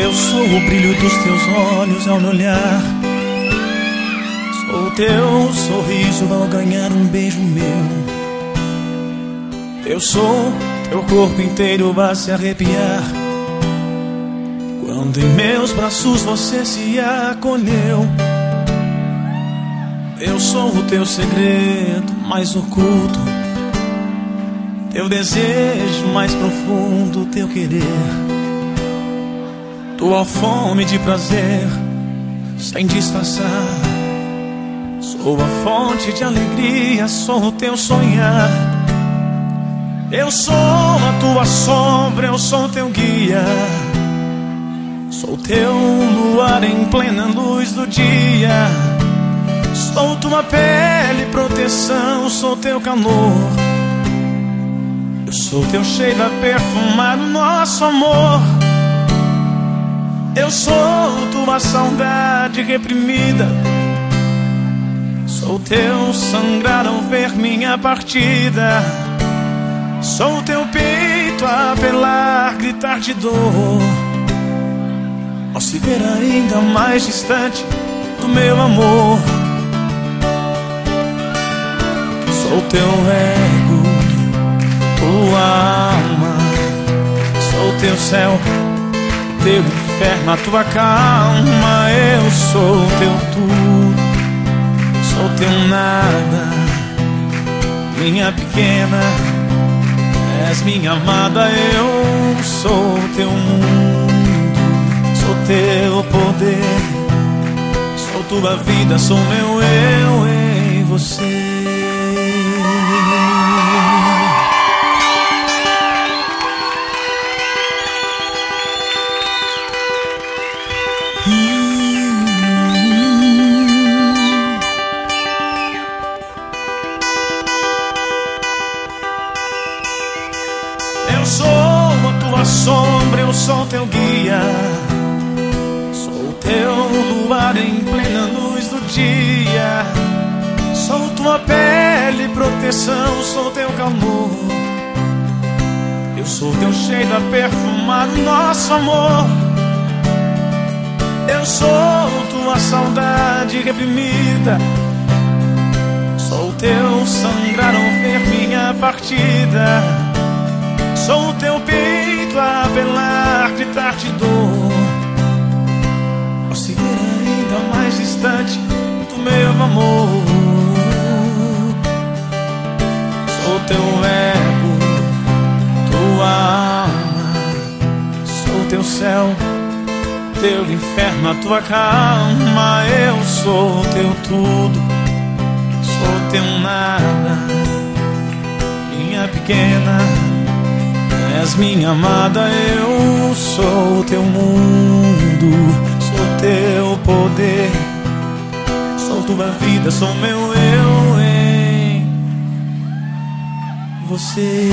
Eu sou o brilho dos teus olhos ao me olhar. Sou o teu sorriso ao ganhar um beijo meu. Eu sou teu corpo inteiro a se arrepiar. Quando em meus braços você se acolheu. Eu sou o teu segredo mais oculto. Teu desejo mais profundo, teu querer. Tua fome de prazer, sem disfarçar. Sou a fonte de alegria, sou o teu sonhar. Eu sou a tua sombra, eu sou teu guia. Sou teu luar em plena luz do dia. Sou tua pele, proteção, sou teu calor. Eu sou teu cheiro a perfumar o nosso amor. Eu sou tua saudade reprimida. Sou teu sangrar ao ver minha partida. Sou teu peito a apelar, gritar de dor. Ao se ver ainda mais distante do meu amor. Sou teu ego, tua alma. Sou teu céu, teu inferno, a tua calma. Eu sou teu tudo, sou teu nada, minha pequena. És minha amada, eu sou teu mundo, sou teu poder, sou tua vida, sou meu eu em Eu sou a tua sombra, eu sou teu guia. Sou teu luar em plena luz do dia. Sou tua pele, proteção, sou teu calor. Eu sou teu cheiro a perfumar o nosso amor. Eu sou tua saudade reprimida. Sou teu sangrar ao ver minha partida. Sou teu peito a apelar, gritar de dor. Ao ver ainda mais distante do meu amor. Sou teu teu inferno, a tua calma. Eu sou teu tudo, sou teu nada, minha pequena. És minha amada, eu sou teu mundo, sou teu poder, sou tua vida, sou meu eu em você.